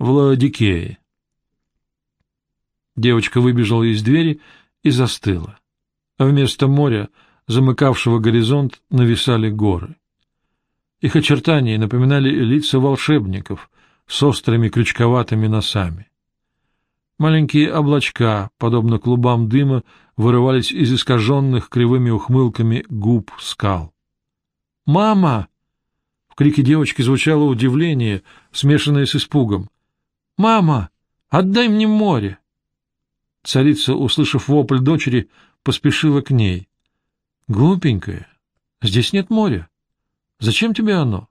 в Лаодикее. Девочка выбежала из двери и застыла. Вместо моря, замыкавшего горизонт, нависали горы. Их очертания напоминали лица волшебников с острыми крючковатыми носами. Маленькие облачка, подобно клубам дыма, вырывались из искаженных кривыми ухмылками губ скал. «Мама!» В крике девочки звучало удивление, смешанное с испугом. «Мама, отдай мне море!» Царица, услышав вопль дочери, поспешила к ней. «Глупенькая, здесь нет моря. Зачем тебе оно?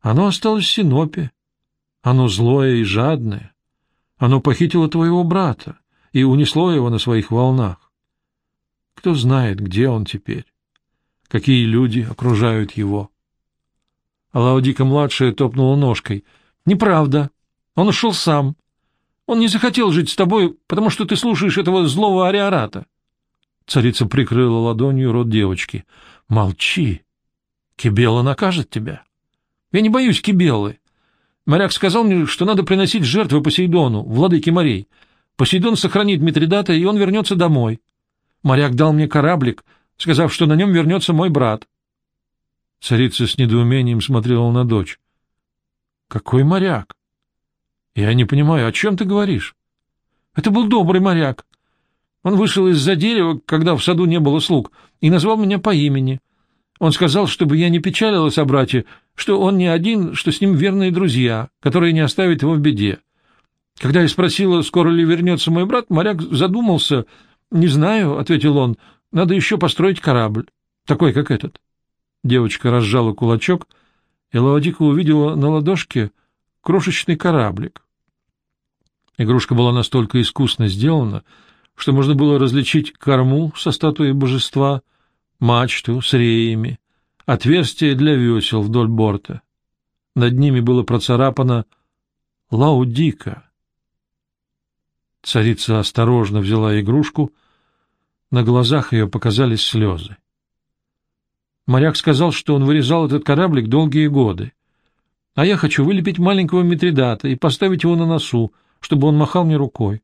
Оно осталось в Синопе. Оно злое и жадное. Оно похитило твоего брата и унесло его на своих волнах. Кто знает, где он теперь? Какие люди окружают его?» Лаудика-младшая топнула ножкой. «Неправда. Он ушел сам. Он не захотел жить с тобой, потому что ты слушаешь этого злого ариарата. Царица прикрыла ладонью рот девочки. — Молчи. Кибела накажет тебя. Я не боюсь Кибелы. Моряк сказал мне, что надо приносить жертвы Посейдону, владыке морей. Посейдон сохранит Митридата, и он вернется домой. Моряк дал мне кораблик, сказав, что на нем вернется мой брат. Царица с недоумением смотрела на дочь. — Какой моряк? — Я не понимаю, о чем ты говоришь? — Это был добрый моряк. Он вышел из-за дерева, когда в саду не было слуг, и назвал меня по имени. Он сказал, чтобы я не печалилась о брате, что он не один, что с ним верные друзья, которые не оставят его в беде. Когда я спросила, скоро ли вернется мой брат, моряк задумался. «Не знаю», — ответил он, — «надо еще построить корабль, такой, как этот». Девочка разжала кулачок, и Лавадика увидела на ладошке крошечный кораблик. Игрушка была настолько искусно сделана, что можно было различить корму со статуей божества, мачту с реями, отверстие для весел вдоль борта. Над ними было процарапано «Лаудика». Царица осторожно взяла игрушку, на глазах ее показались слезы. Моряк сказал, что он вырезал этот кораблик долгие годы, а я хочу вылепить маленького Митридата и поставить его на носу, чтобы он махал мне рукой.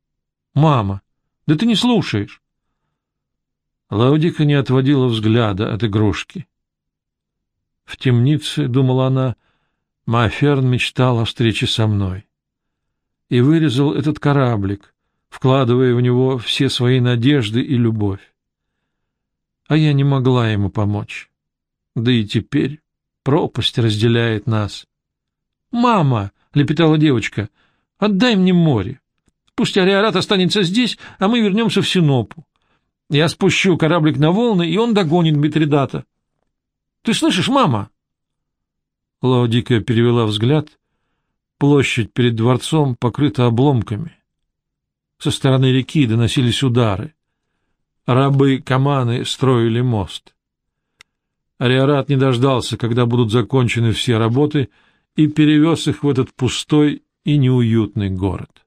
— Мама, да ты не слушаешь. Лаудика не отводила взгляда от игрушки. В темнице, — думала она, — Маферн мечтал о встрече со мной. И вырезал этот кораблик, вкладывая в него все свои надежды и любовь. А я не могла ему помочь. Да и теперь пропасть разделяет нас. «Мама!» — лепетала девочка. «Отдай мне море. Пусть Ариарат останется здесь, а мы вернемся в Синопу. Я спущу кораблик на волны, и он догонит Митридата. Ты слышишь, мама?» Лаодика перевела взгляд. Площадь перед дворцом покрыта обломками. Со стороны реки доносились удары. Рабы Каманы строили мост. Ариарат не дождался, когда будут закончены все работы, и перевез их в этот пустой и неуютный город.